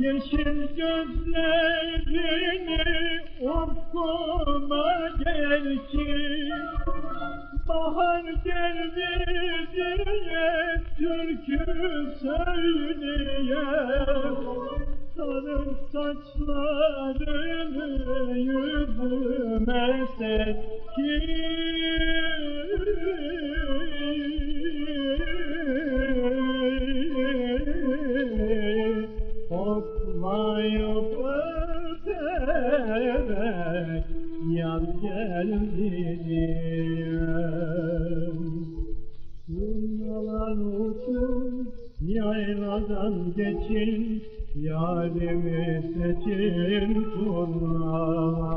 Yeşil gözlerini okuma gel ki Bahar geldi diye türkü söyleyem Sarı saçlarını yüzüme serkin Hoplayıp öterek yaz geldim Turnalar uçun yayladan geçin Yarimi seçin Turnalar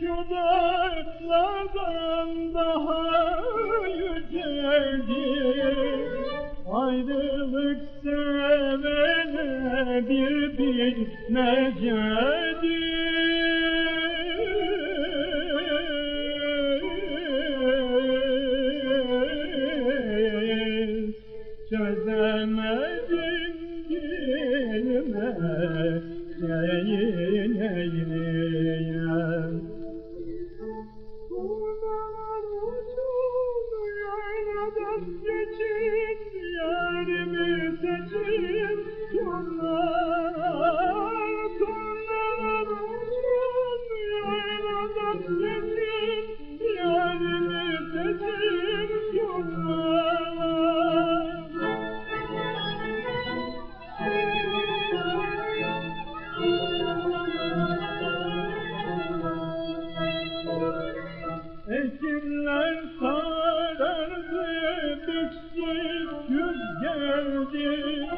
şu dağlardan daha yücedir Ayrılık sevene bir bilmecedir geldi.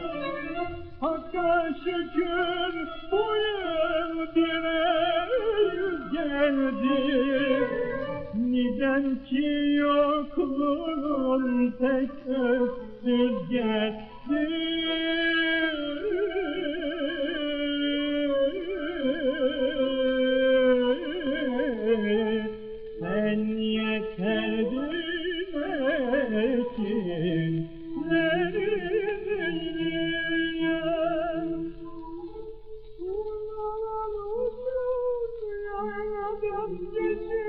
Hakka şükür bu yıl bir geldi. Neden ki yokluğun pek öksüz geçti Sen yeterdin ki i'm just Jesus.